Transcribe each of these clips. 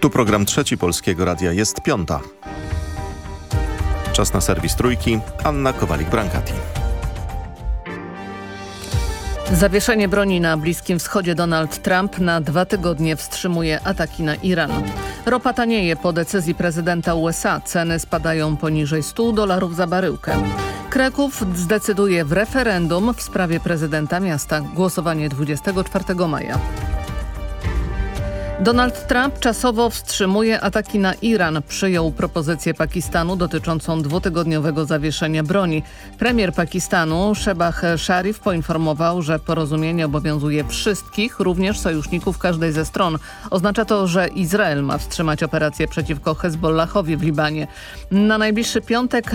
Tu program trzeci Polskiego Radia jest piąta. Czas na serwis Trójki. Anna Kowalik-Brankati. Zawieszenie broni na Bliskim Wschodzie Donald Trump na dwa tygodnie wstrzymuje ataki na Iran. Ropa tanieje po decyzji prezydenta USA. Ceny spadają poniżej 100 dolarów za baryłkę. Kraków zdecyduje w referendum w sprawie prezydenta miasta. Głosowanie 24 maja. Donald Trump czasowo wstrzymuje ataki na Iran. Przyjął propozycję Pakistanu dotyczącą dwutygodniowego zawieszenia broni. Premier Pakistanu Shebah Sharif poinformował, że porozumienie obowiązuje wszystkich, również sojuszników każdej ze stron. Oznacza to, że Izrael ma wstrzymać operację przeciwko Hezbollahowi w Libanie. Na najbliższy piątek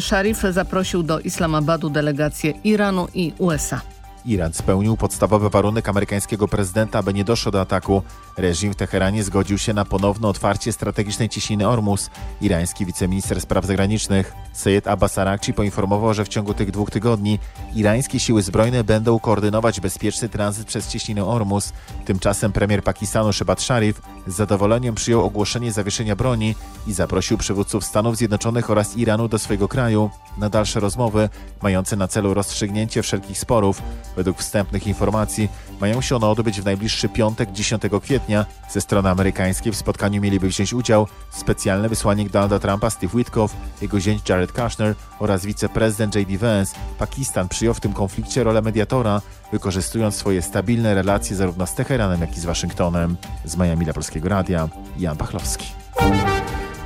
Sharif zaprosił do Islamabadu delegację Iranu i USA. Iran spełnił podstawowy warunek amerykańskiego prezydenta, aby nie doszło do ataku. Reżim w Teheranie zgodził się na ponowne otwarcie strategicznej cieśniny Ormus. Irański wiceminister spraw zagranicznych Seyed Abbas Arakci poinformował, że w ciągu tych dwóch tygodni irańskie siły zbrojne będą koordynować bezpieczny tranzyt przez cieśninę Ormus. Tymczasem premier Pakistanu Shehbaz Sharif z zadowoleniem przyjął ogłoszenie zawieszenia broni i zaprosił przywódców Stanów Zjednoczonych oraz Iranu do swojego kraju na dalsze rozmowy mające na celu rozstrzygnięcie wszelkich sporów. Według wstępnych informacji mają się one odbyć w najbliższy piątek 10 kwietnia. Ze strony amerykańskiej w spotkaniu mieliby wziąć udział specjalny wysłannik Donalda Trumpa Steve Witkoff, jego zięć Jared Kushner oraz wiceprezydent J.D. Vance. Pakistan przyjął w tym konflikcie rolę mediatora, wykorzystując swoje stabilne relacje zarówno z Teheranem, jak i z Waszyngtonem. Z Miami dla Polskiego Radia, Jan Pachlowski.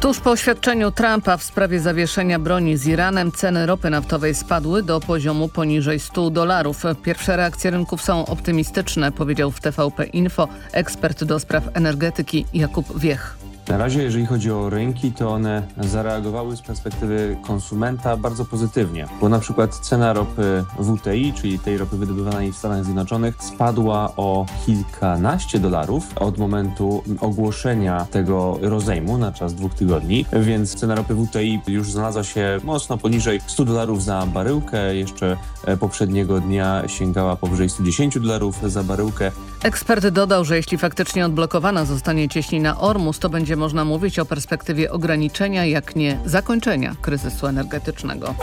Tuż po oświadczeniu Trumpa w sprawie zawieszenia broni z Iranem ceny ropy naftowej spadły do poziomu poniżej 100 dolarów. Pierwsze reakcje rynków są optymistyczne, powiedział w TVP Info ekspert do spraw energetyki Jakub Wiech. Na razie, jeżeli chodzi o rynki, to one zareagowały z perspektywy konsumenta bardzo pozytywnie, bo na przykład cena ropy WTI, czyli tej ropy wydobywanej w Stanach Zjednoczonych, spadła o kilkanaście dolarów od momentu ogłoszenia tego rozejmu na czas dwóch tygodni, więc cena ropy WTI już znalazła się mocno poniżej 100 dolarów za baryłkę, jeszcze poprzedniego dnia sięgała powyżej 110 dolarów za baryłkę. Ekspert dodał, że jeśli faktycznie odblokowana zostanie cieśnina Ormus, to będzie można mówić o perspektywie ograniczenia, jak nie zakończenia kryzysu energetycznego.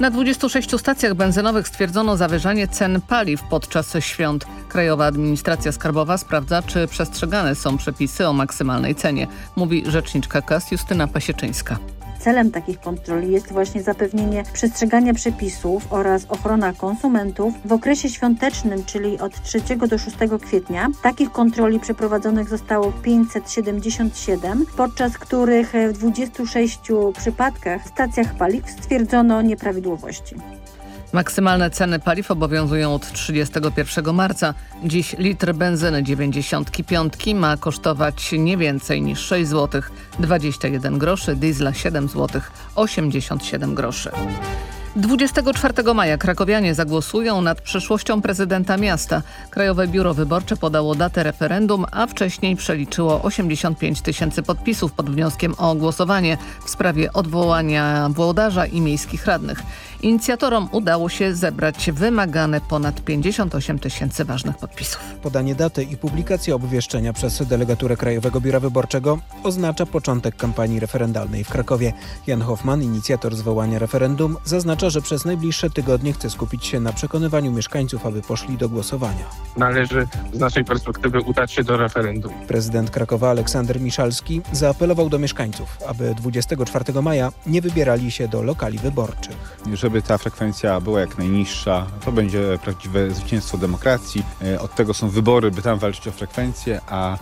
Na 26 stacjach benzynowych stwierdzono zawyżanie cen paliw podczas świąt. Krajowa Administracja Skarbowa sprawdza, czy przestrzegane są przepisy o maksymalnej cenie, mówi rzeczniczka KAS Justyna Pasieczyńska. Celem takich kontroli jest właśnie zapewnienie przestrzegania przepisów oraz ochrona konsumentów. W okresie świątecznym, czyli od 3 do 6 kwietnia, takich kontroli przeprowadzonych zostało 577, podczas których w 26 przypadkach w stacjach paliw stwierdzono nieprawidłowości. Maksymalne ceny paliw obowiązują od 31 marca. Dziś litr benzyny 95 ma kosztować nie więcej niż 6 zł 21 groszy, diesla 7 zł 87 groszy. 24 maja krakowianie zagłosują nad przyszłością prezydenta miasta. Krajowe Biuro Wyborcze podało datę referendum, a wcześniej przeliczyło 85 tysięcy podpisów pod wnioskiem o głosowanie w sprawie odwołania włodarza i miejskich radnych. Inicjatorom udało się zebrać wymagane ponad 58 tysięcy ważnych podpisów. Podanie daty i publikacja obwieszczenia przez delegaturę Krajowego Biura Wyborczego oznacza początek kampanii referendalnej w Krakowie. Jan Hoffman, inicjator zwołania referendum, zaznacza, że przez najbliższe tygodnie chce skupić się na przekonywaniu mieszkańców, aby poszli do głosowania. Należy z naszej perspektywy udać się do referendum. Prezydent Krakowa Aleksander Miszalski zaapelował do mieszkańców, aby 24 maja nie wybierali się do lokali wyborczych żeby ta frekwencja była jak najniższa. To będzie prawdziwe zwycięstwo demokracji. Od tego są wybory, by tam walczyć o frekwencję, a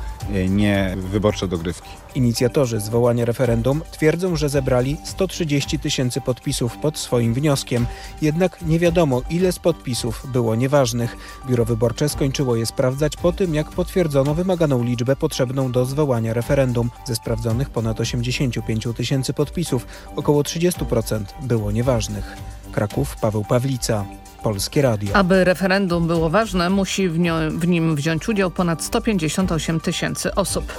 nie wyborcze dogrywki. Inicjatorzy zwołania referendum twierdzą, że zebrali 130 tysięcy podpisów pod swoim wnioskiem. Jednak nie wiadomo, ile z podpisów było nieważnych. Biuro Wyborcze skończyło je sprawdzać po tym, jak potwierdzono wymaganą liczbę potrzebną do zwołania referendum. Ze sprawdzonych ponad 85 tysięcy podpisów około 30% było nieważnych. Kraków, Paweł Pawlica. Polskie Radio. Aby referendum było ważne, musi w, w, nim wziąć udział ponad 158 tysięcy osób.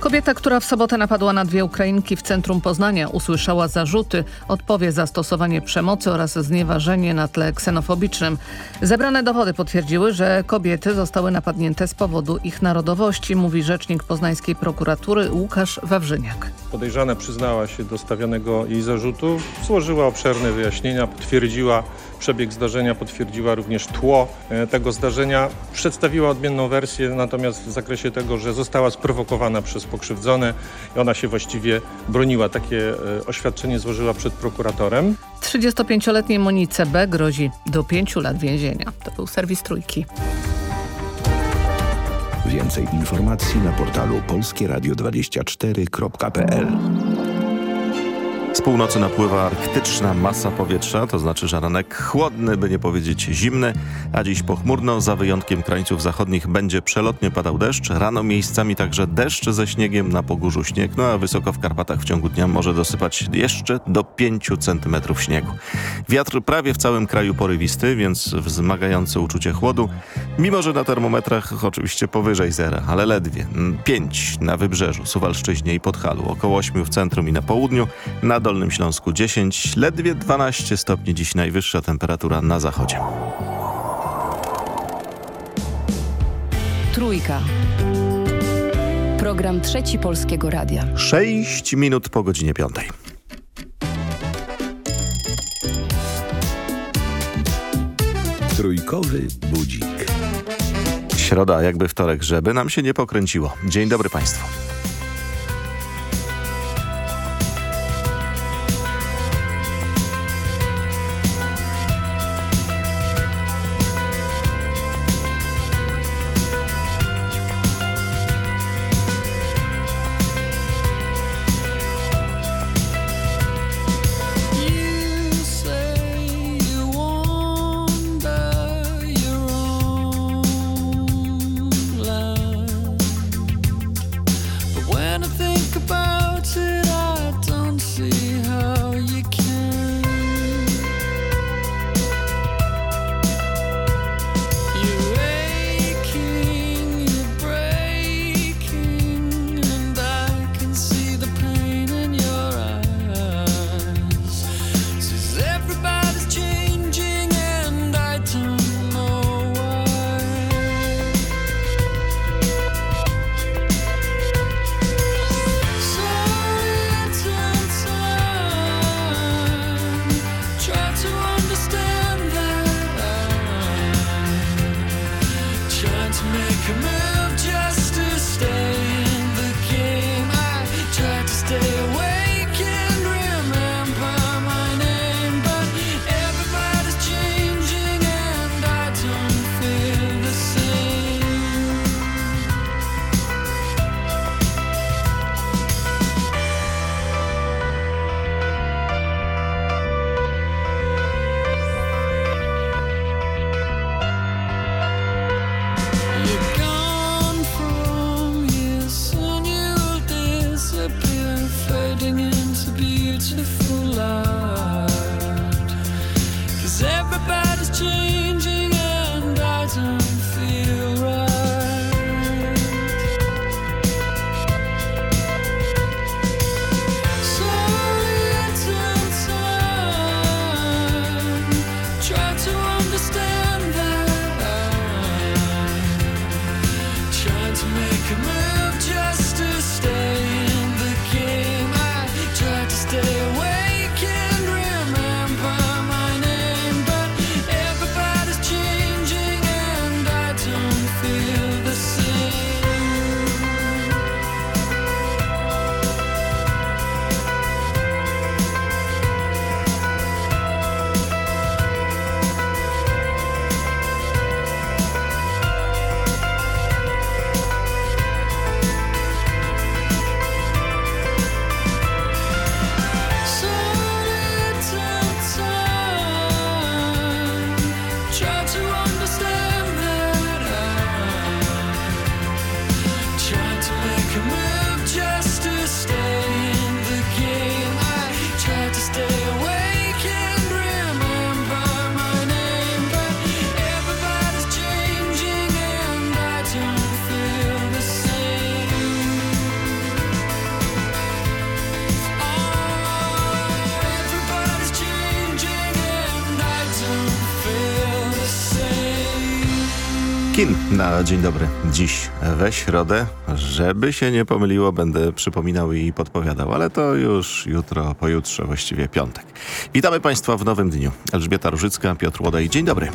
Kobieta, która w sobotę napadła na dwie Ukrainki w centrum Poznania, usłyszała zarzuty, odpowie za stosowanie przemocy oraz znieważenie na tle ksenofobicznym. Zebrane dowody potwierdziły, że kobiety zostały napadnięte z powodu ich narodowości, mówi rzecznik poznańskiej prokuratury Łukasz Wawrzyniak. Podejrzana przyznała się do stawianego jej zarzutu, złożyła obszerne wyjaśnienia, potwierdziła przebieg zdarzenia, potwierdziła również tło e, tego zdarzenia. Przedstawiła odmienną wersję, natomiast w zakresie tego, że została sprowokowana przez pokrzywdzone i ona się właściwie broniła. Takie e, oświadczenie złożyła przed prokuratorem. 35-letniej Monice B. grozi do 5 lat więzienia. To był serwis Trójki. Więcej informacji na portalu polskieradio24.pl Z północy napływa arktyczna masa powietrza, to znaczy, że ranek chłodny, by nie powiedzieć zimny, a dziś pochmurno, za wyjątkiem krańców zachodnich będzie przelotnie padał deszcz, rano miejscami także deszcz ze śniegiem, na Pogórzu śnieg, no a wysoko w Karpatach w ciągu dnia może dosypać jeszcze do 5 cm śniegu. Wiatr prawie w całym kraju porywisty, więc wzmagające uczucie chłodu, mimo że na termometrach oczywiście powyżej zera, ale ledwie 5 na wybrzeżu, Suwalszczyźnie i Podhalu, około 8 w centrum i na południu, na Dolnym Śląsku 10, ledwie 12 stopni dziś najwyższa temperatura na zachodzie. Trójka. Program Trzeci Polskiego Radia. 6 minut po godzinie 5. Trójkowy budzik. Środa, jakby wtorek, żeby nam się nie pokręciło. Dzień dobry Państwu. Na dzień dobry. Dziś we środę, żeby się nie pomyliło, będę przypominał i podpowiadał, ale to już jutro, pojutrze, właściwie piątek. Witamy Państwa w nowym dniu. Elżbieta Różycka, Piotr Łodej. Dzień dobry.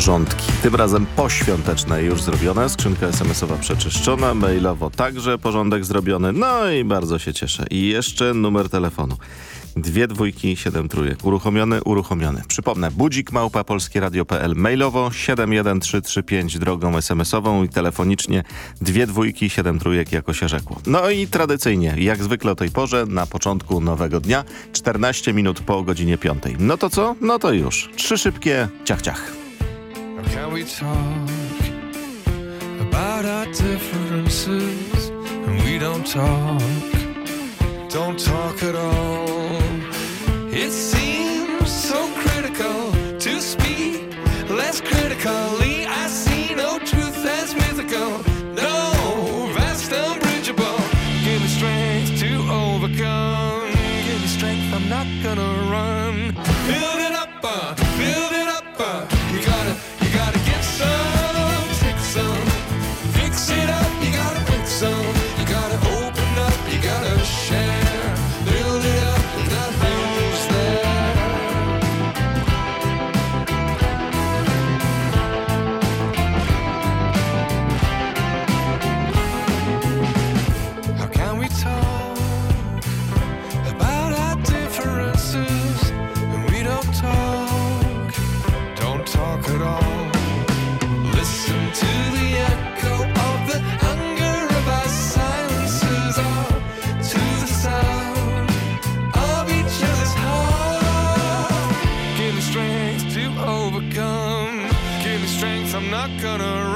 porządki. Tym razem poświąteczne już zrobione, skrzynka SMSowa przeczyszczona, mailowo także porządek zrobiony, no i bardzo się cieszę. I jeszcze numer telefonu. Dwie dwójki, siedem trójek. Uruchomiony, uruchomiony. Przypomnę, budzik małpa polskieradio.pl mailowo 71335 drogą SMSową i telefonicznie dwie dwójki, siedem trójek jako się rzekło. No i tradycyjnie, jak zwykle o tej porze, na początku nowego dnia, 14 minut po godzinie piątej, No to co? No to już. Trzy szybkie ciach ciach. Can we talk about our differences? And we don't talk, don't talk at all. It seems so critical to speak less critical. Not gonna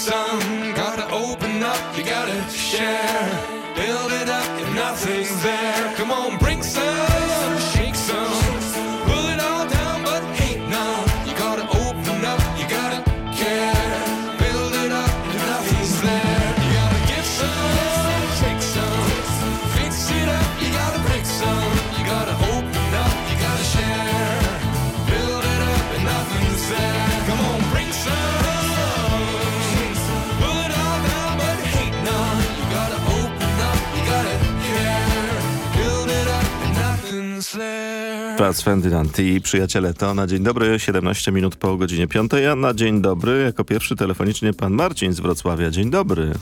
some. Gotta open up, you gotta share, build it up if nothing's there. Prac Ferdynand i przyjaciele to na dzień dobry, 17 minut po godzinie 5, a na dzień dobry jako pierwszy telefonicznie pan Marcin z Wrocławia. Dzień dobry.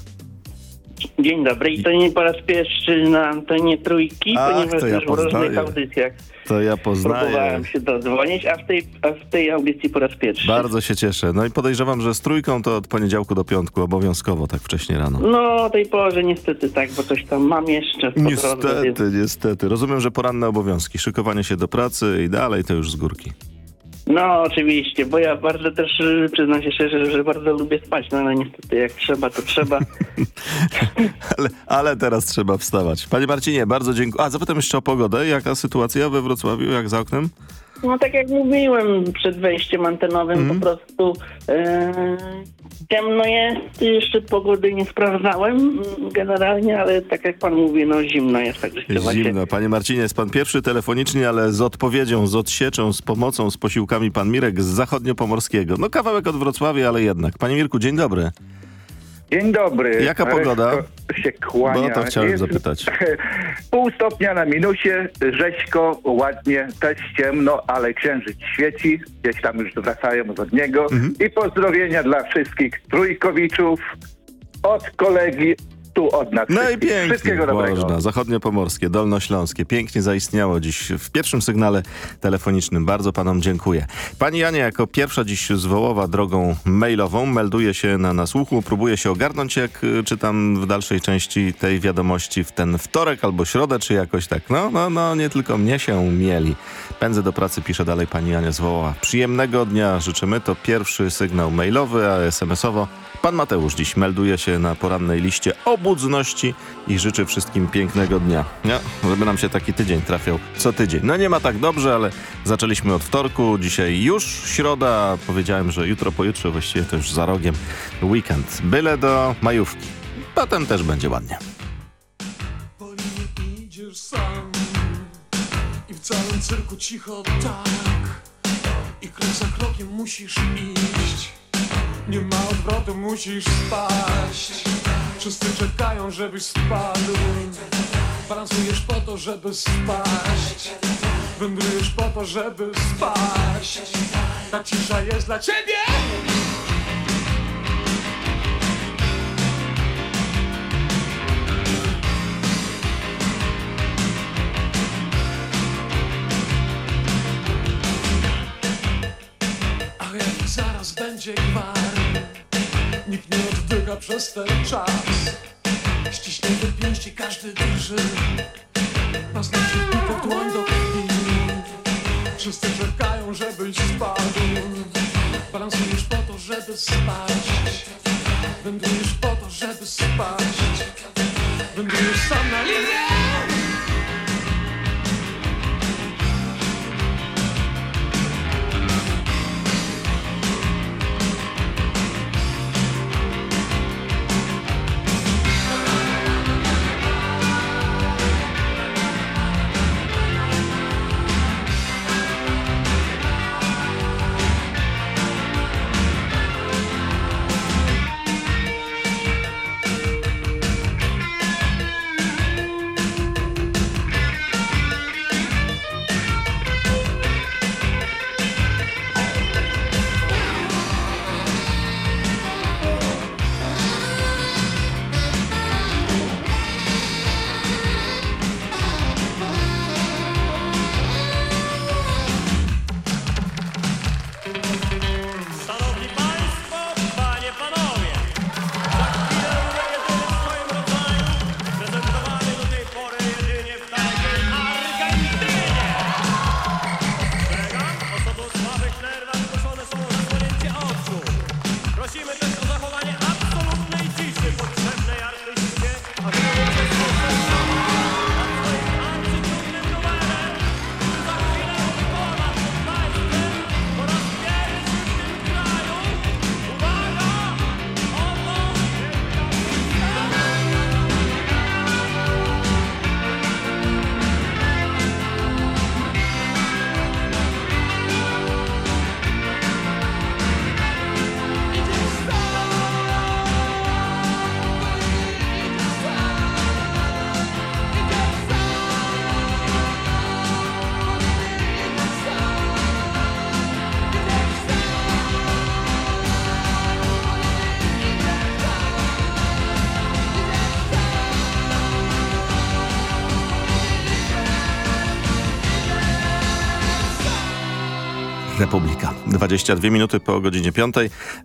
Dzień dobry i to nie po raz pierwszy na antenie trójki, Ach, ponieważ ja w różnych audycjach To ja poznaję. próbowałem się dodzwonić, a w, tej, a w tej audycji po raz pierwszy. Bardzo się cieszę. No i podejrzewam, że z trójką to od poniedziałku do piątku, obowiązkowo tak wcześnie rano. No o tej porze niestety tak, bo coś tam mam jeszcze drodze, Niestety, niestety. Rozumiem, że poranne obowiązki, szykowanie się do pracy i dalej to już z górki. No oczywiście, bo ja bardzo też y, przyznam się szczerze, że bardzo lubię spać, no ale niestety jak trzeba, to trzeba. Ale, ale teraz trzeba wstawać. Panie Marcinie, bardzo dziękuję. A zapytam jeszcze o pogodę. Jaka sytuacja we Wrocławiu, jak za oknem? No tak jak mówiłem przed wejściem antenowym, Mhm. po prostu e, ciemno jest, jeszcze pogody nie sprawdzałem mm, generalnie, ale tak jak pan mówi, no zimno jest, tak rzeczywiście. Zimno. Panie Marcinie, jest pan pierwszy telefonicznie, ale z odpowiedzią, z odsieczą, z pomocą, z posiłkami pan Mirek z zachodniopomorskiego. No kawałek od Wrocławia, ale jednak. Panie Mirku, dzień dobry. Dzień dobry. Jaka pogoda? Się kłania. Bo to chciałem Jest zapytać. Pół stopnia na minusie, rzeźko, ładnie, też ciemno, ale księżyc świeci. Gdzieś tam już wracają od niego. Mhm. I pozdrowienia dla wszystkich trójkowiczów od kolegi, tu od nas No i pięknie Wszystkiego dobrego. można. Zachodniopomorskie, dolnośląskie. Pięknie zaistniało dziś w pierwszym sygnale telefonicznym. Bardzo panom dziękuję. Pani Janie, jako pierwsza dziś z Wołowa drogą mailową melduje się na nasłuchu. Próbuje się ogarnąć, jak y, czytam w dalszej części tej wiadomości w ten wtorek albo środę, czy jakoś tak. No, no, no, nie tylko mnie się mieli. Pędzę do pracy, pisze dalej pani Jania z Wołowa. Przyjemnego dnia życzymy. To pierwszy sygnał mailowy, a SMS-owo Pan Mateusz dziś melduje się na porannej liście obudności i życzy wszystkim pięknego dnia. No, żeby nam się taki tydzień trafiał co tydzień. No nie ma tak dobrze, ale zaczęliśmy od wtorku, dzisiaj już środa. Powiedziałem, że jutro, pojutrze, właściwie to już za rogiem weekend. Byle do majówki. Potem też będzie ładnie. Sam i w całym cyrku cicho tak i krok za krokiem musisz iść. Nie ma odwrotu, musisz spaść. Wszyscy czekają, żebyś spadł. Balansujesz po to, żeby spaść. Wędrujesz po to, żeby spaść. Ta cisza jest dla ciebie. A jak zaraz będzie gwar Nikt nie oddycha przez ten czas. Ściśnięte pięści każdy drży Paznokcie wbite w dłoń do krwi. Wszyscy czekają, żebyś spadł. Balansujesz po to, żeby spaść. Wędrujesz po to, żeby spaść. Wędrujesz sam na linię 22 minuty po godzinie 5,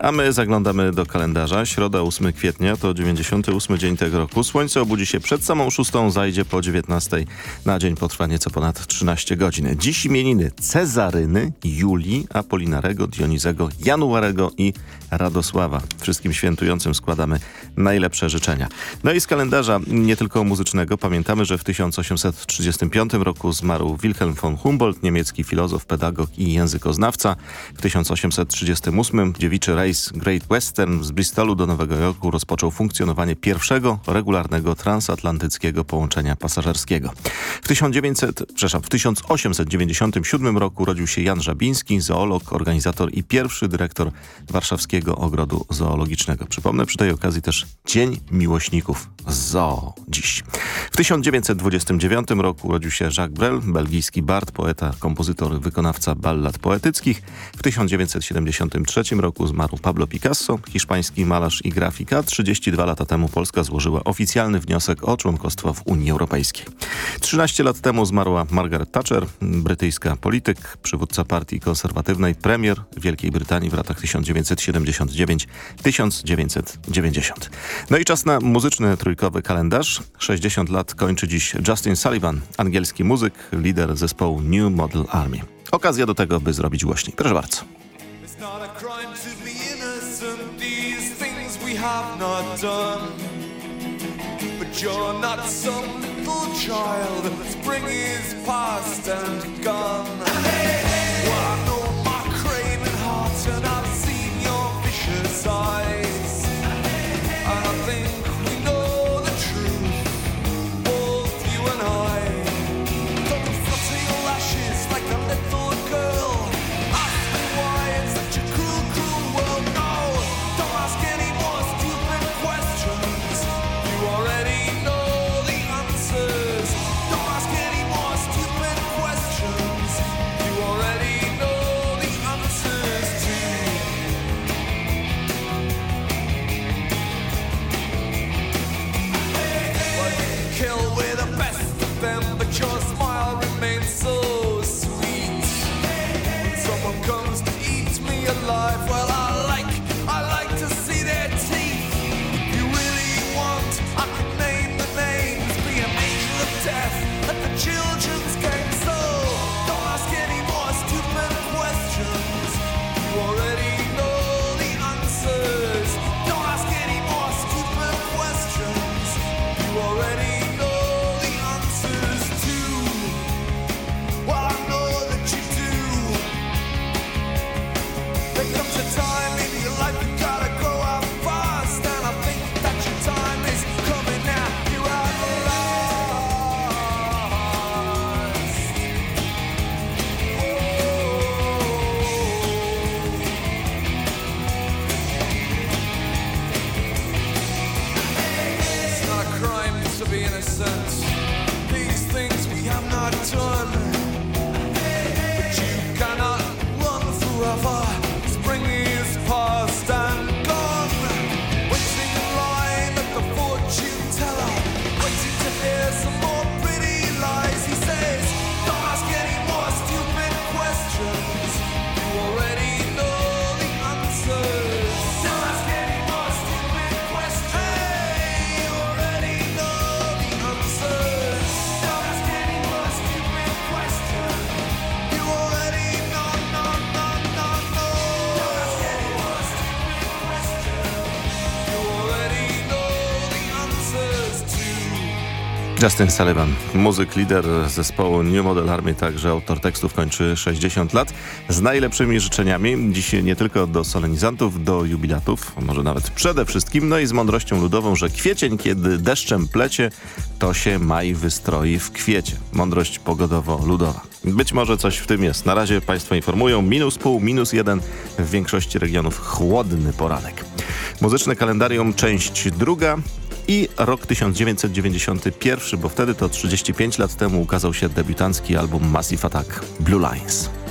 a my zaglądamy do kalendarza. Środa 8 kwietnia to 98 dzień tego roku. Słońce obudzi się przed samą 6, zajdzie po 19. Na dzień potrwa nieco ponad 13 godzin. Dziś imieniny Cezaryny, Julii, Apolinarego, Dionizego, Januarego i Radosława. Wszystkim świętującym składamy najlepsze życzenia. No i z kalendarza nie tylko muzycznego pamiętamy, że w 1835 roku zmarł Wilhelm von Humboldt, niemiecki filozof, pedagog i językoznawca. W 1838 dziewiczy rejs Great Western z Bristolu do Nowego Jorku rozpoczął funkcjonowanie pierwszego regularnego transatlantyckiego połączenia pasażerskiego. W, 1900, przepraszam, w 1897 roku urodził się Jan Żabiński, zoolog, organizator i pierwszy dyrektor Warszawskiego Ogrodu Zoologicznego. Przypomnę przy tej okazji też Dzień Miłośników Zoo dziś. W 1929 roku urodził się Jacques Brel, belgijski bard, poeta, kompozytor, wykonawca ballad poetyckich. W 1973 roku zmarł Pablo Picasso, hiszpański malarz i grafika. 32 lata temu Polska złożyła oficjalny wniosek o członkostwo w Unii Europejskiej. 13 lat temu zmarła Margaret Thatcher, brytyjska polityk, przywódca partii konserwatywnej, premier Wielkiej Brytanii w latach 1979-1990. No i czas na muzyczny trójkowy kalendarz. 60 lat kończy dziś Justin Sullivan, angielski muzyk, lider zespołu New Model Army. Okazja do tego, by zrobić głośniej. Proszę bardzo. Not done. But you're not some little child. Spring is past and gone. Well, I know my craving heart and I've seen your vicious eyes. Justin Sullivan, muzyk, lider zespołu New Model Army, także autor tekstów kończy 60 lat. Z najlepszymi życzeniami, dziś nie tylko do solenizantów, do jubilatów, może nawet przede wszystkim, no i z mądrością ludową, że kwiecień, kiedy deszczem plecie, to się maj wystroi w kwiecie. Mądrość pogodowo-ludowa. Być może coś w tym jest. Na razie Państwo informują, minus pół, minus jeden, w większości regionów chłodny poranek. Muzyczne kalendarium, część druga i rok 1991, bo wtedy to 35 lat temu ukazał się debiutancki album Massive Attack Blue Lines.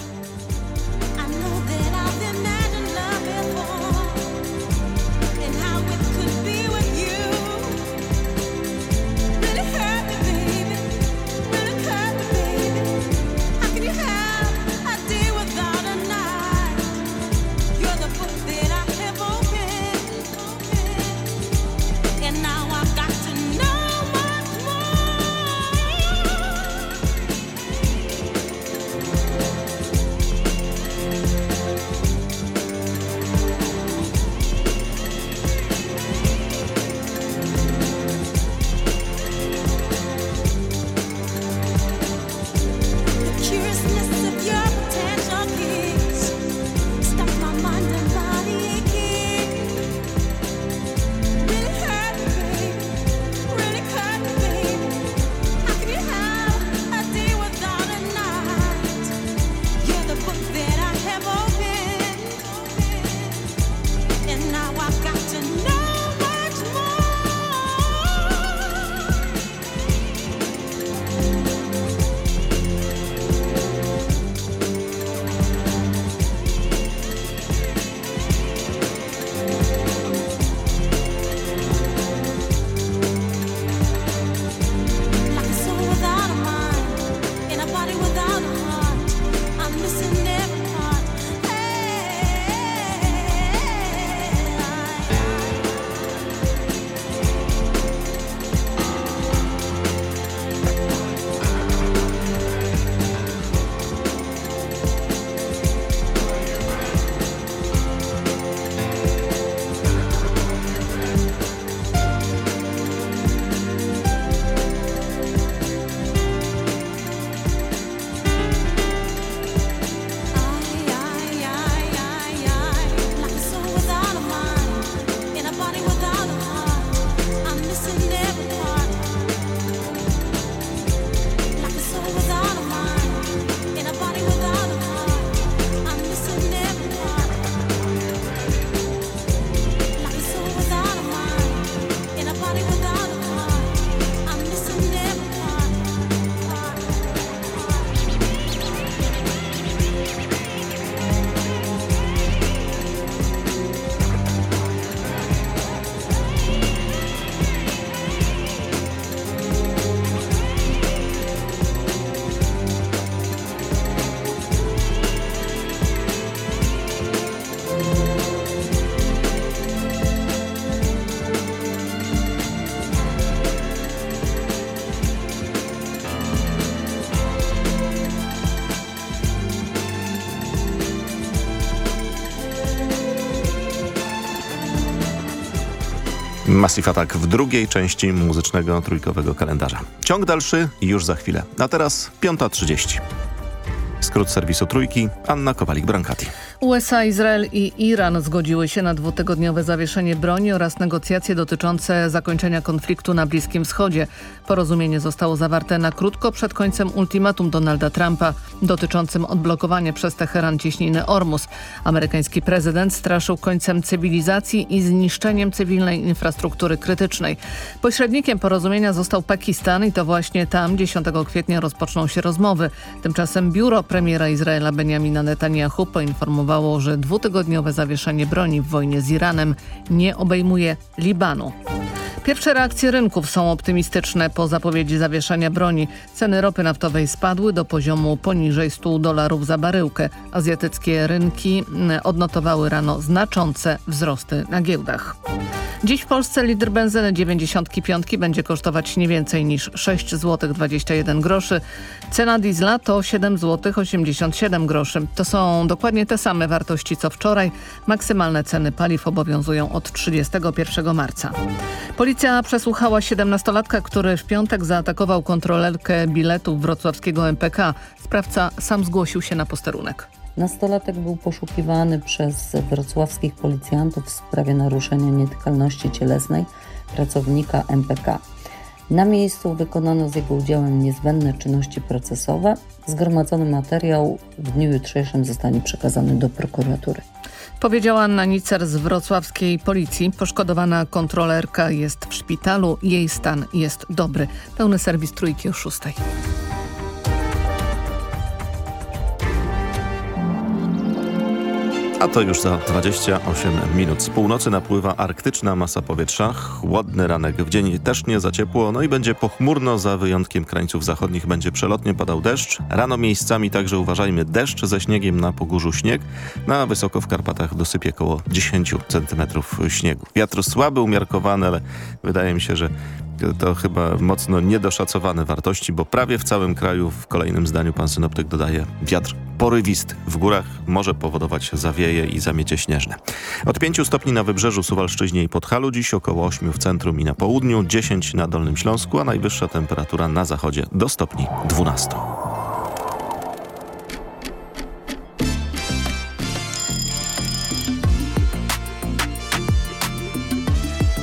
Massive Attack w drugiej części muzycznego trójkowego kalendarza. Ciąg dalszy już za chwilę. A teraz 5.30. Skrót serwisu Trójki, Anna Kowalik-Brankati. USA, Izrael i Iran zgodziły się na dwutygodniowe zawieszenie broni oraz negocjacje dotyczące zakończenia konfliktu na Bliskim Wschodzie. Porozumienie zostało zawarte na krótko przed końcem ultimatum Donalda Trumpa dotyczącym odblokowania przez Teheran cieśniny Ormus. Amerykański prezydent straszył końcem cywilizacji i zniszczeniem cywilnej infrastruktury krytycznej. Pośrednikiem porozumienia został Pakistan i to właśnie tam 10 kwietnia rozpoczną się rozmowy. Tymczasem biuro premiera Izraela Benjamina Netanyahu poinformowało, że dwutygodniowe zawieszenie broni w wojnie z Iranem nie obejmuje Libanu. Pierwsze reakcje rynków są optymistyczne po zapowiedzi zawieszenia broni. Ceny ropy naftowej spadły do poziomu poniżej 100 dolarów za baryłkę. Azjatyckie rynki mm, odnotowały rano znaczące wzrosty na giełdach. Dziś w Polsce litr benzyny 95 będzie kosztować nie więcej niż 6 zł 21 groszy. Cena diesla to 7 zł 87 groszy. To są dokładnie te same wartości co wczoraj. Maksymalne ceny paliw obowiązują od 31 marca. Policja przesłuchała 17-latka, który w piątek zaatakował kontrolerkę biletów wrocławskiego MPK. Sprawca sam zgłosił się na posterunek. Nastolatek był poszukiwany przez wrocławskich policjantów w sprawie naruszenia nietykalności cielesnej pracownika MPK. Na miejscu wykonano z jego udziałem niezbędne czynności procesowe. Zgromadzony materiał w dniu jutrzejszym zostanie przekazany do prokuratury. Powiedziała Anna Nicer z wrocławskiej policji. Poszkodowana kontrolerka jest w szpitalu. Jej stan jest dobry. Pełny serwis trójki o szóstej. A to już za 28 minut. Z północy napływa arktyczna masa powietrza. Chłodny ranek w dzień też nie za ciepło, no i będzie pochmurno. Za wyjątkiem krańców zachodnich będzie przelotnie padał deszcz. Rano miejscami także uważajmy deszcz ze śniegiem na Pogórzu śnieg. Na wysoko w Karpatach dosypie około 10 cm śniegu. Wiatr słaby, umiarkowany, ale wydaje mi się, że to chyba mocno niedoszacowane wartości, bo prawie w całym kraju w kolejnym zdaniu pan synoptyk dodaje wiatr porywisty. W górach może powodować zawieje i zamiecie śnieżne. Od 5 stopni na wybrzeżu Suwalszczyźnie i Podhalu, dziś około 8 w centrum i na południu, 10 na Dolnym Śląsku, a najwyższa temperatura na zachodzie do stopni 12.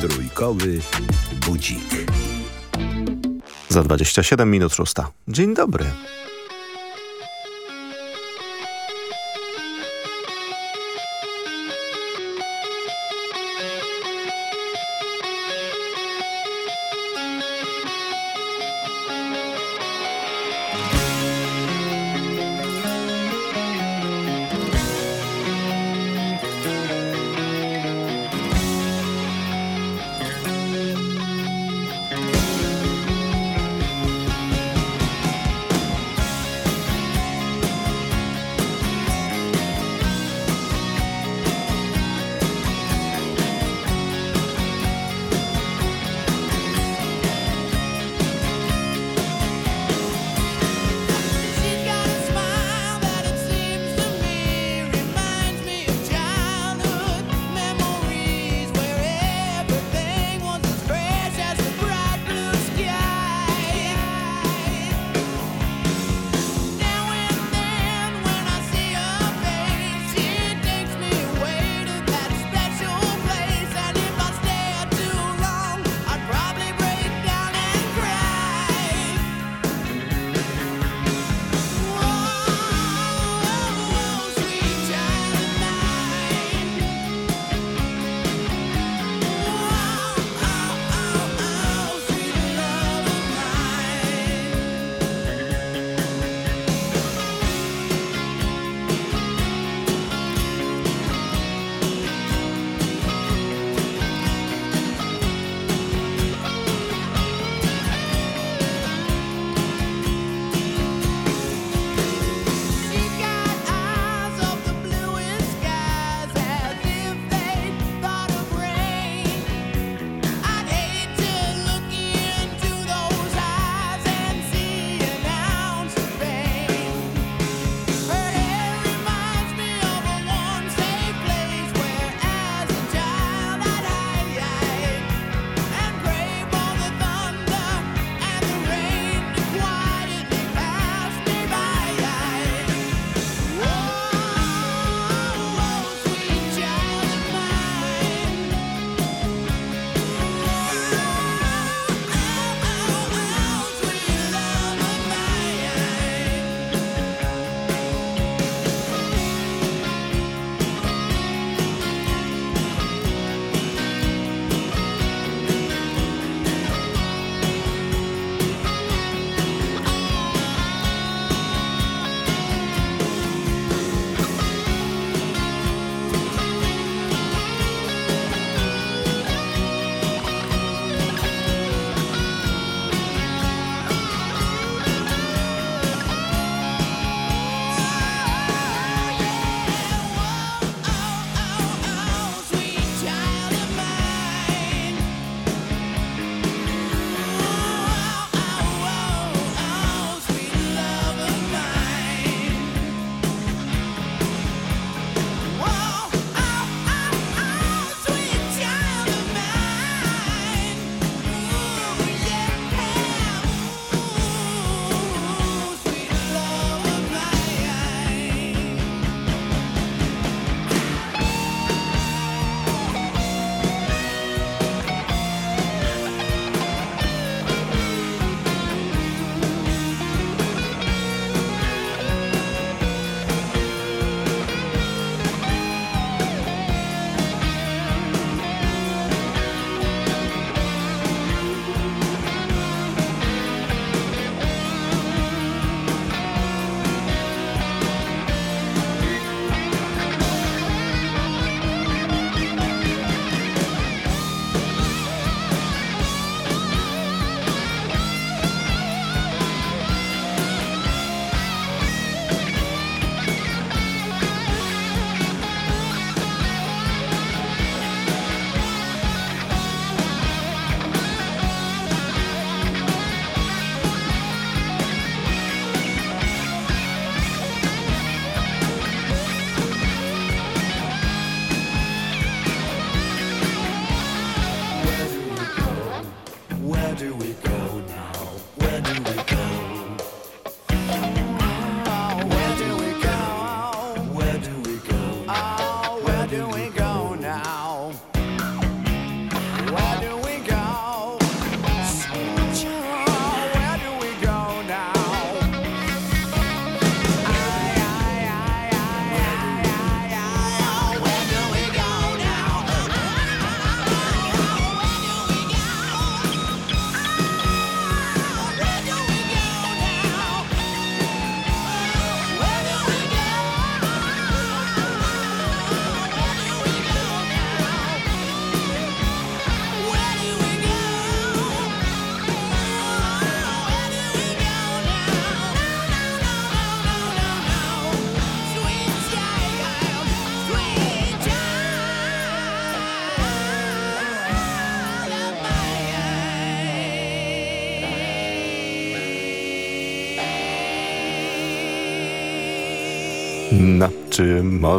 Trójkowy budzik. Za 27 minut szósta. Dzień dobry.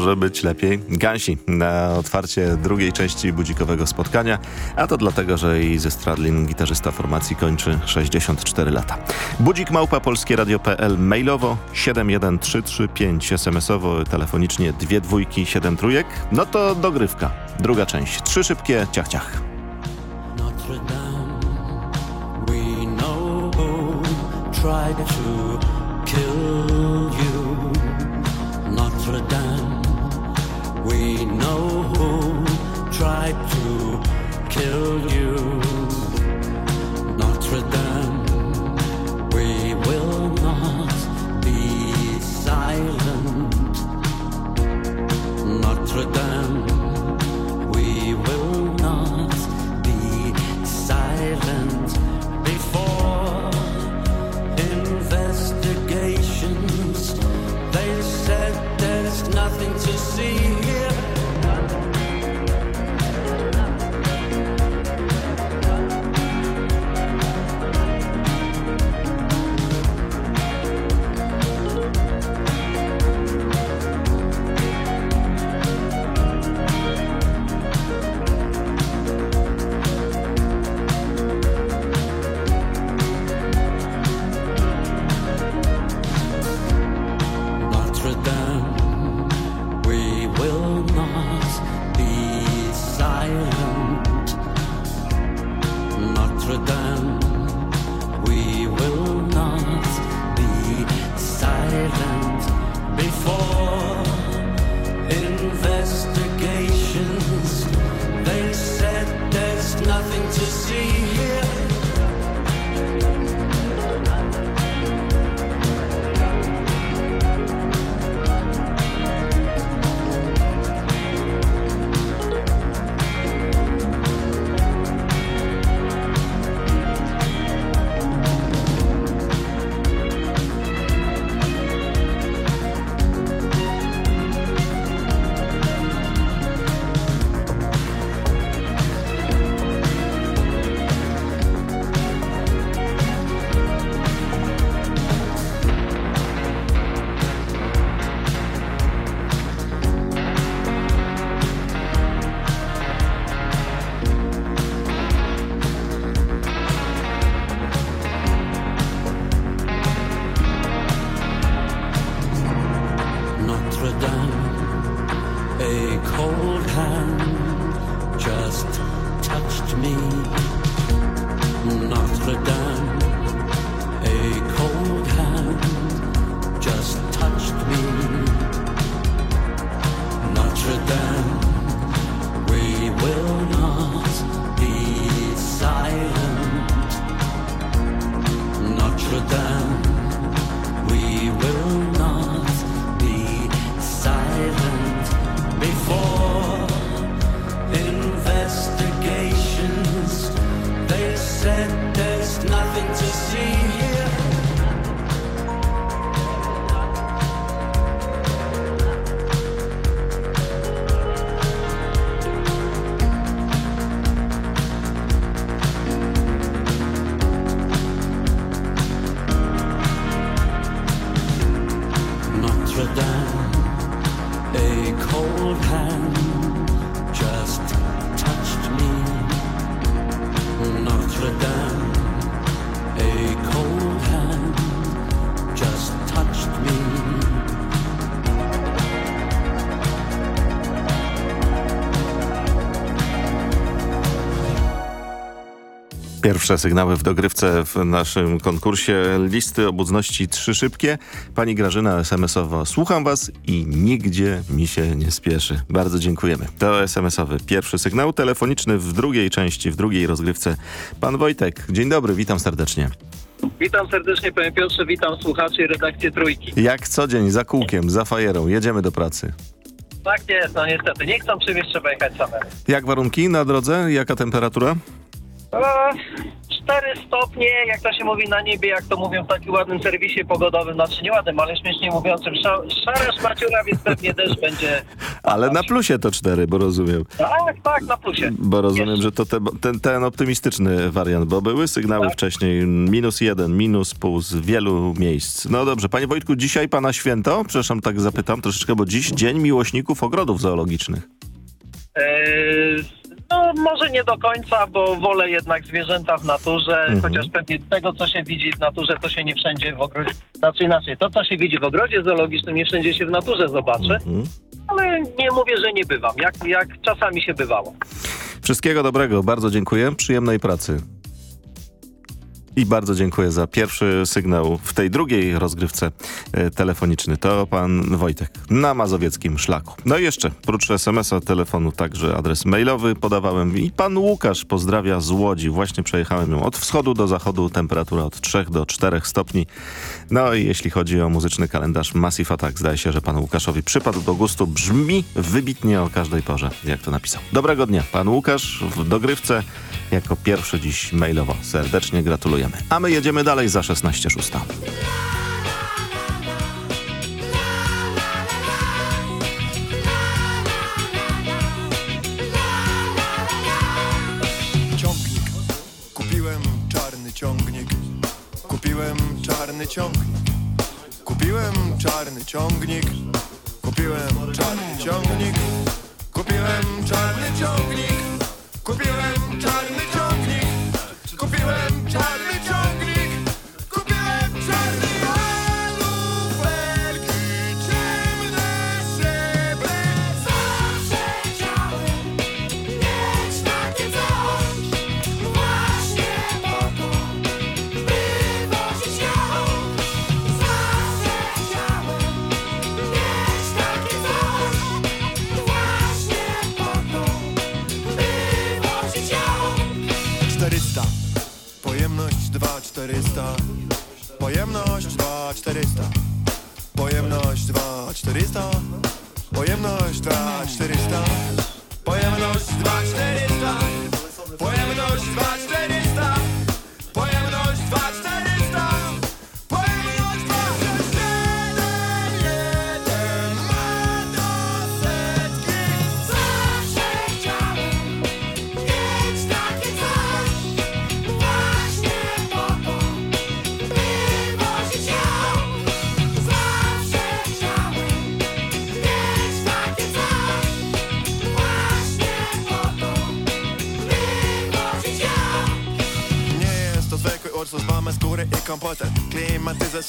Może być lepiej? Gansi na otwarcie drugiej części budzikowego spotkania, a to dlatego, że jej ze Stradlin, gitarzysta formacji, kończy 64 lata. Budzik małpa polskie radio.pl mailowo 71335 smsowo, telefonicznie dwie dwójki, siedem trójek. No to dogrywka. Druga część. Trzy szybkie ciach ciach. Notre Dame, we know to know who tried to kill you. Cold hand just touched me. Notre Dame, Pierwsze sygnały w dogrywce w naszym konkursie listy obudności trzy szybkie. Pani Grażyna SMS-owo słucham was i nigdzie mi się nie spieszy. Bardzo dziękujemy. To SMS-owy pierwszy sygnał telefoniczny w drugiej części, w drugiej rozgrywce. Pan Wojtek, dzień dobry, witam serdecznie. Witam serdecznie panie Piotrze, witam słuchaczy i redakcję Trójki. Jak co dzień, za kółkiem, za fajerą, jedziemy do pracy. Tak jest, no niestety, nie chcą przywieźć, trzeba jechać samemu. Jak warunki na drodze? Jaka temperatura? E, 4 stopnie, jak to się mówi na niebie, jak to mówią w takim ładnym serwisie pogodowym, znaczy nie ładnym, ale śmiesznie mówiącym, sza, szara szmaciura, więc pewnie deszcz będzie... Ale na plusie to cztery, bo rozumiem. Tak, tak, na plusie. Bo rozumiem, że to te, ten, ten optymistyczny wariant, bo były sygnały wcześniej minus jeden, minus pół z wielu miejsc. No dobrze, panie Wojtku, dzisiaj pana święto? Przepraszam, tak zapytam troszeczkę, bo dziś Dzień Miłośników Ogrodów Zoologicznych. E, no może nie do końca, bo wolę jednak zwierzęta w naturze, Mhm. chociaż pewnie tego, co się widzi w naturze, to się nie wszędzie w ogrodzie... Znaczy inaczej, to, co się widzi w ogrodzie zoologicznym, nie wszędzie się w naturze zobaczy. Mhm. Ale nie mówię, że nie bywam, jak, jak czasami się bywało. Wszystkiego dobrego, bardzo dziękuję, przyjemnej pracy. I bardzo dziękuję za pierwszy sygnał w tej drugiej rozgrywce e, telefoniczny. To pan Wojtek na mazowieckim szlaku. No i jeszcze, prócz SMS-a, telefonu, także adres mailowy podawałem. I pan Łukasz pozdrawia z Łodzi. Właśnie przejechałem ją od wschodu do zachodu, temperatura od 3 do 4 stopni. No i jeśli chodzi o muzyczny kalendarz Massive Attack, zdaje się, że panu Łukaszowi przypadł do gustu. Brzmi wybitnie o każdej porze, jak to napisał. Dobrego dnia. Pan Łukasz w dogrywce jako pierwszy dziś mailowo. Serdecznie A my jedziemy dalej za 16.06. Ciągnik. Kupiłem czarny ciągnik. Kupiłem czarny ciągnik. Kupiłem czarny ciągnik. Kupiłem czarny ciągnik. Kupiłem czarny ciągnik. Kupiłem czarny ciągnik. Kupiłem czarny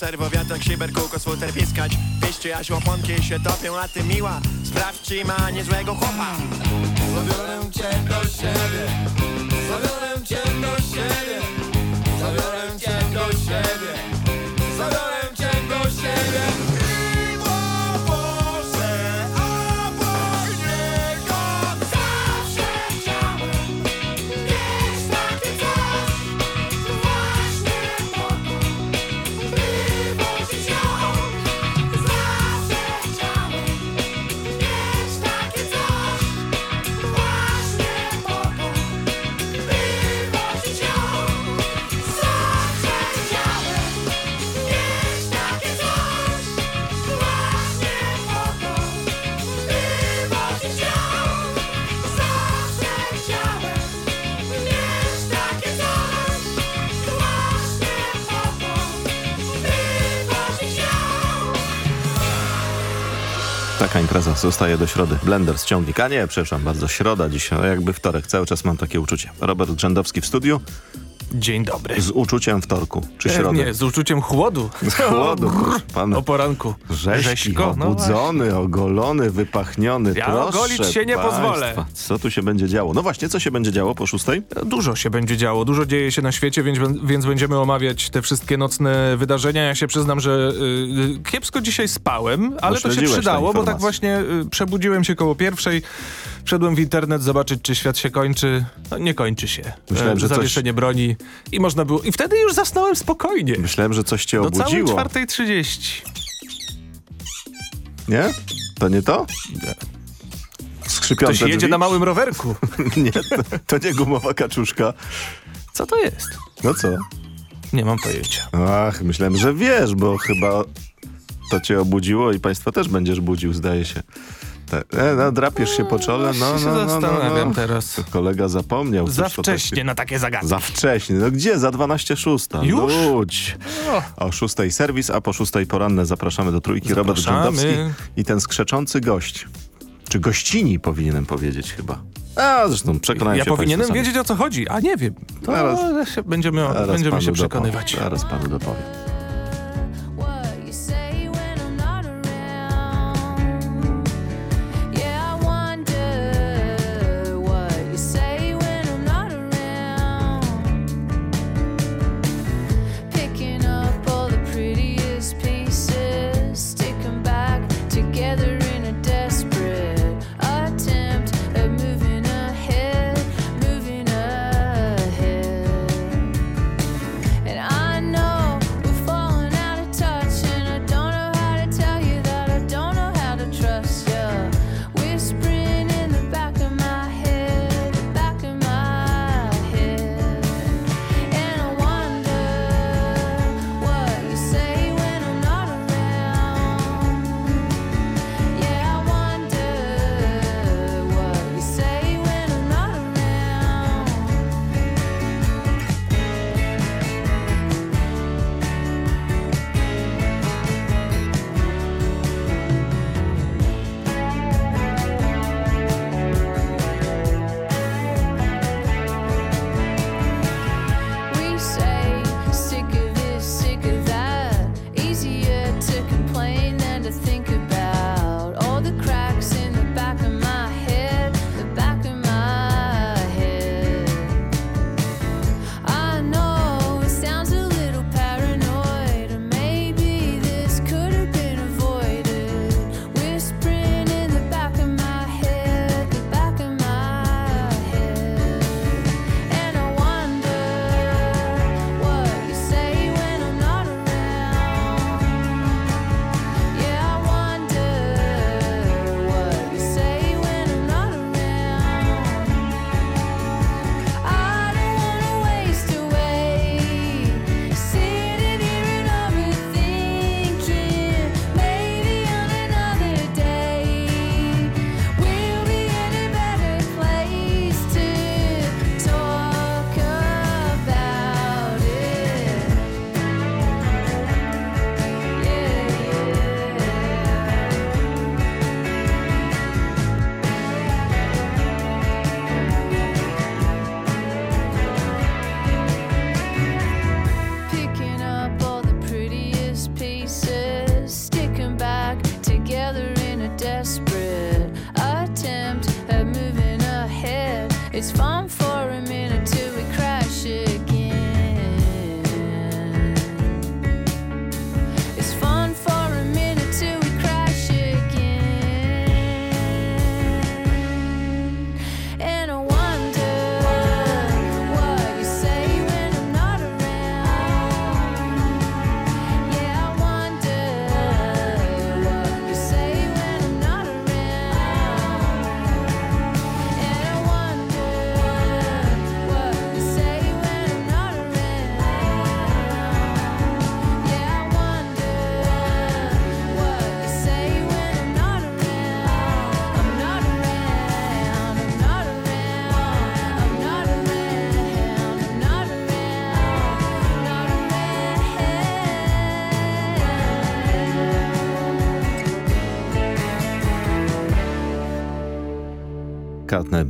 Klimatyzer, serwo, wiatrak, szyber, kółko, sfuter, piskać Piście, aż łaponki się topią, a ty miła Sprawdź, czy ma niezłego chłopa. Zabiorę cię do siebie impreza zostaje do środy. Blender z. A nie, przepraszam bardzo, środa dzisiaj, no jakby wtorek. Cały czas mam takie uczucie. Robert Grzędowski w studiu. Dzień dobry. Z uczuciem wtorku, czy E, środy. Nie, z uczuciem chłodu. Z chłodu, proszę pana. O poranku. Rzeźki, Rzeźko, no obudzony, ogolony, wypachniony. Ja Proszę ogolić się nie państwa, pozwolę. Co tu się będzie działo? No właśnie, co się będzie działo po szóstej? Dużo się będzie działo, dużo dzieje się na świecie, więc, więc będziemy omawiać te wszystkie nocne wydarzenia. Ja się przyznam, że y, kiepsko dzisiaj spałem, ale to się przydało, bo tak właśnie y, przebudziłem się koło pierwszej, wszedłem w internet zobaczyć, czy świat się kończy. No, nie kończy się. Myślałem, E, że coś- Zawieszenie broni i można było... I wtedy już zasnąłem spokojnie. Myślałem, że coś cię Do całej obudziło. 4.30. Nie? To nie to? Skrzypiące Ktoś jedzie drzwi? na małym rowerku. nie, to, to nie gumowa kaczuszka. Co to jest? No co? Nie mam pojęcia. Ach, myślałem, że wiesz, bo chyba to cię obudziło i państwa też będziesz budził, zdaje się. Te, e, no, drapiesz się po czole, no, się no, no, no, zastanawiam no. teraz. Kolega zapomniał. Za wcześnie takie- na takie zagadki. Za wcześnie. No gdzie? Za 12 szósta. Już? Ludź. O 6 serwis, a po 6 poranne zapraszamy do trójki Robert Zapraszamy. Rządowski i ten skrzeczący gość. Czy gościni powinienem powiedzieć chyba. A zresztą przekonają Ja się powinienem państwo sami. wiedzieć o co chodzi, a nie wiem. To się będziemy, będziemy się dopowiem. przekonywać. Zaraz panu dopowiem.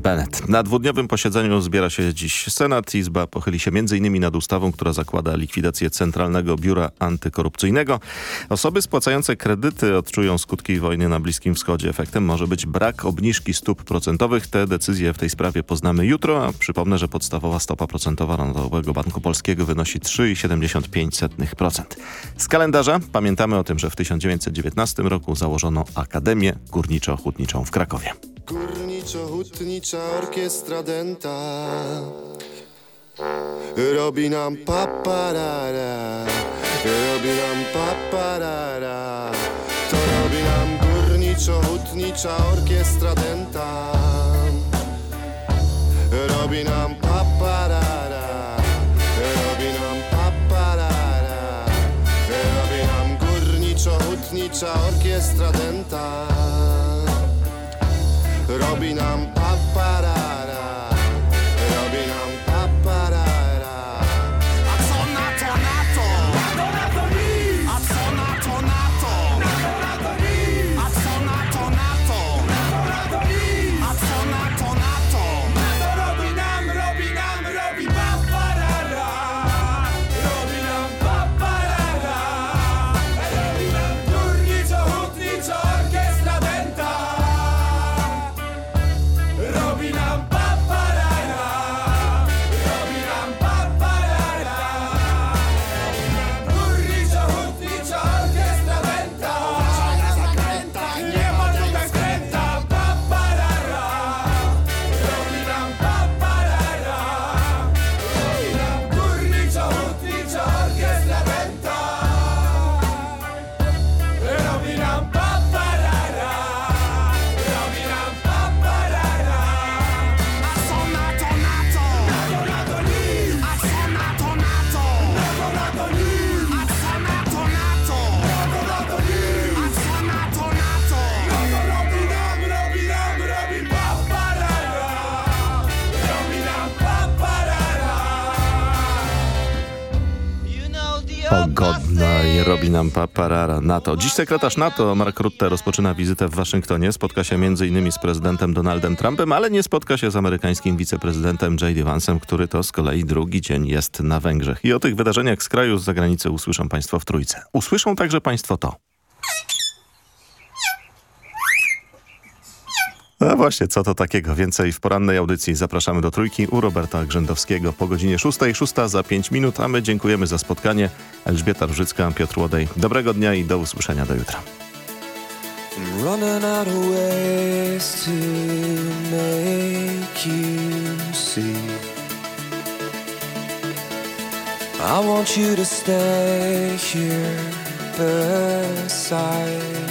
Bennett. Na dwudniowym posiedzeniu zbiera się dziś Senat. Izba pochyli się m.in. nad ustawą, która zakłada likwidację Centralnego Biura Antykorupcyjnego. Osoby spłacające kredyty odczują skutki wojny na Bliskim Wschodzie. Efektem może być brak obniżki stóp procentowych. Te decyzje w tej sprawie poznamy jutro, a przypomnę, że podstawowa stopa procentowa Narodowego Banku Polskiego wynosi 3,75%. Z kalendarza pamiętamy o tym, że w 1919 roku założono Akademię Górniczo-Hutniczą w Krakowie. Ochotniczo-hutnicza orkiestra denta. Robi nam paparara Robi nam paparara. To robi nam górniczo-hutnicza orkiestra denta. Robi nam paparara Robi nam paparara. Robi nam górniczo-hutnicza orkiestra denta. Nam paparara NATO. Dziś sekretarz NATO Mark Rutte rozpoczyna wizytę w Waszyngtonie. Spotka się m.in. z prezydentem Donaldem Trumpem, ale nie spotka się z amerykańskim wiceprezydentem J.D. Vance'em, który to z kolei drugi dzień jest na Węgrzech. I o tych wydarzeniach z kraju, z zagranicy usłyszą Państwo w Trójce. Usłyszą także Państwo to. No właśnie, co to takiego? Więcej w porannej audycji. Zapraszamy do Trójki u Roberta Grzędowskiego po godzinie 6. 6 za 5 minut, a my dziękujemy za spotkanie. Elżbieta Różycka, Piotr Łodej. Dobrego dnia i do usłyszenia do jutra. I want you to stay here beside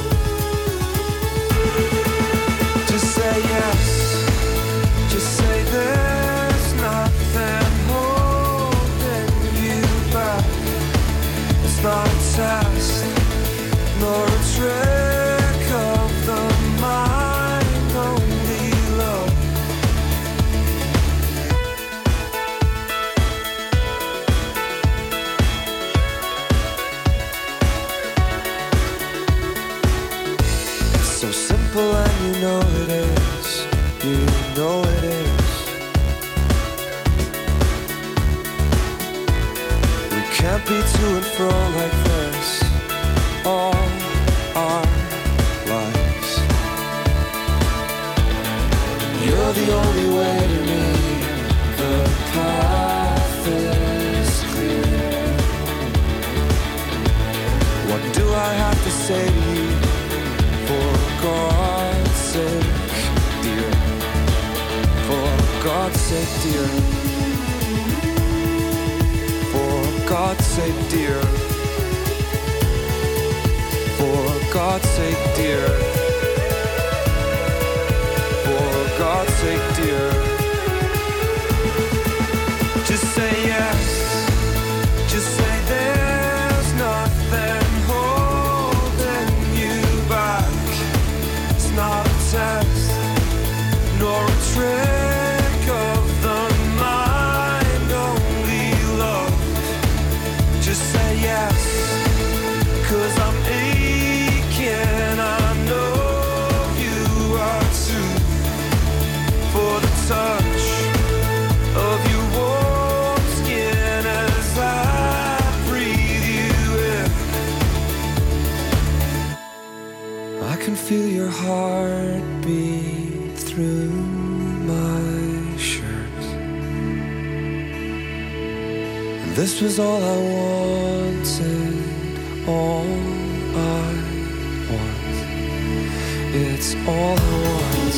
broadcast nor a trace. want. It's all I want.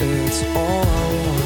It's all I want.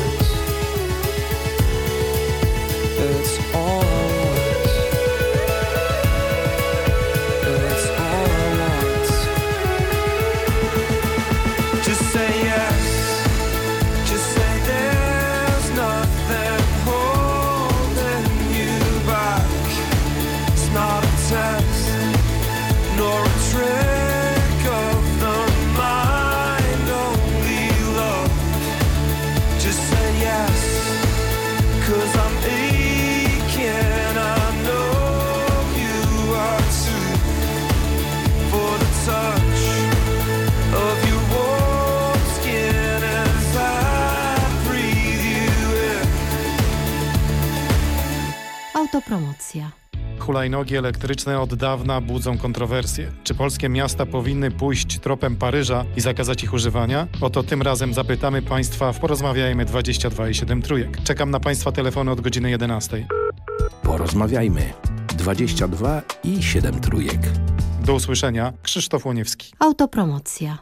Autopromocja. Hulajnogi elektryczne od dawna budzą kontrowersje. Czy polskie miasta powinny pójść tropem Paryża i zakazać ich używania? Oto tym razem zapytamy Państwa w Porozmawiajmy 22 i 7 trójek. Czekam na Państwa telefony od godziny 11. Porozmawiajmy. 22 i 7 trójek. Do usłyszenia. Krzysztof Łoniewski. Autopromocja.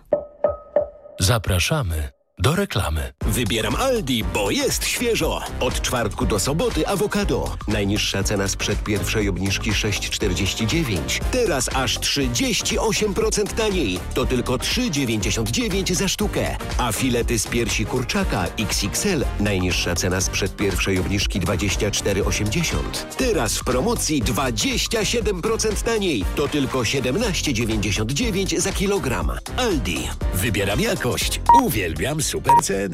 Zapraszamy do reklamy. Wybieram Aldi, bo jest świeżo. Od czwartku do soboty awokado. Najniższa cena sprzed pierwszej obniżki 6,49. Teraz aż 38% taniej. To tylko 3,99 za sztukę. A filety z piersi kurczaka XXL. Najniższa cena sprzed pierwszej obniżki 24,80. Teraz w promocji 27% taniej. To tylko 17,99 za kilogram. Aldi. Wybieram jakość. Uwielbiam super ceny.